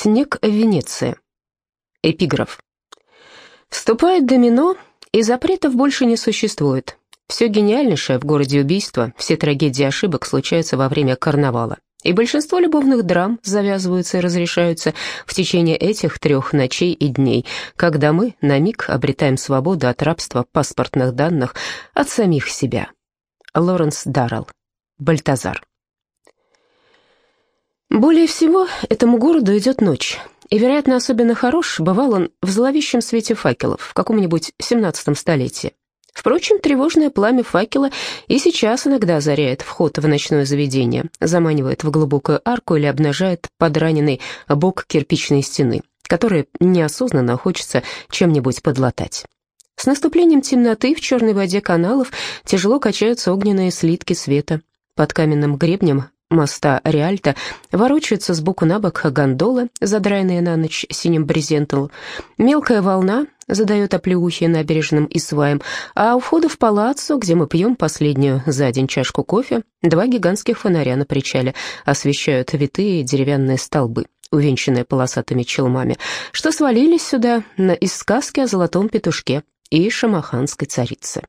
Снег в Венеции. Эпиграф. Вступает домино, и запретов больше не существует. Все гениальнейшее в городе убийства, все трагедии ошибок случаются во время карнавала. И большинство любовных драм завязываются и разрешаются в течение этих трех ночей и дней, когда мы на миг обретаем свободу от рабства паспортных данных от самих себя. Лоренс Даррелл. Бальтазар. Более всего этому городу идет ночь, и, вероятно, особенно хорош бывал он в зловещем свете факелов в каком-нибудь семнадцатом столетии. Впрочем, тревожное пламя факела и сейчас иногда озаряет вход в ночное заведение, заманивает в глубокую арку или обнажает подраненный бок кирпичной стены, которой неосознанно хочется чем-нибудь подлатать. С наступлением темноты в черной воде каналов тяжело качаются огненные слитки света. Под каменным гребнем моста Реальто ворочаются сбоку на бок гондолы, задраенные на ночь синим брезентом. Мелкая волна задает оплеухи набережным и сваем, а у входа в палаццо, где мы пьем последнюю за день чашку кофе, два гигантских фонаря на причале освещают витые деревянные столбы, увенчанные полосатыми челмами, что свалились сюда из сказки о золотом петушке и шамаханской царице.